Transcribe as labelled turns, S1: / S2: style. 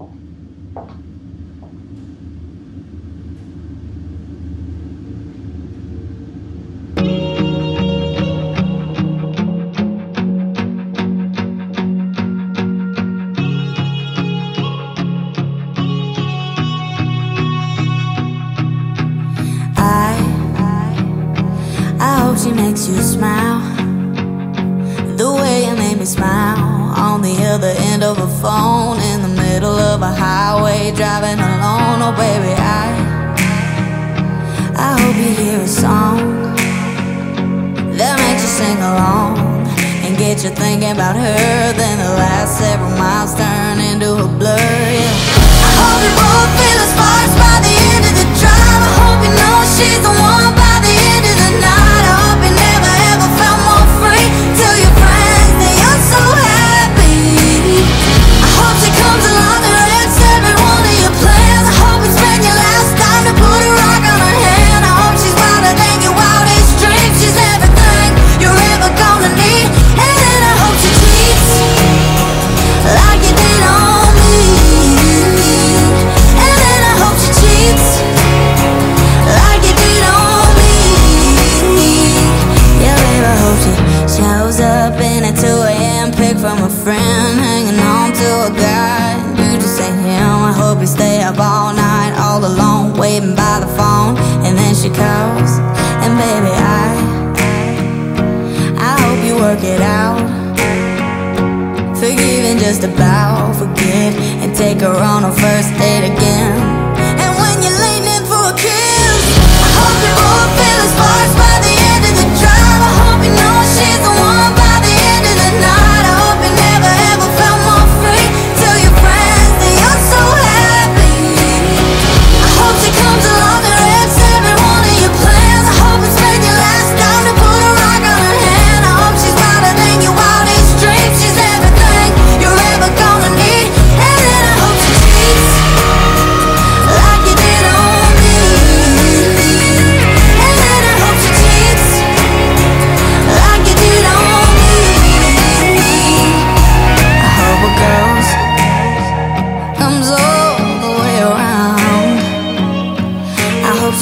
S1: i hope she makes you smile. The way you made me smile on the other end of a phone middle of a highway driving alone. Oh, baby, I I hope you hear a song that makes you sing along and get you thinking about her. Then the last several miles turn into a blur. friend hanging on to a guy. You just say him, I hope you stay up all night, all alone, waiting by the phone. And then she calls, and baby, I, I hope you work it out. Forgive and just about forget, and take her on her first date again.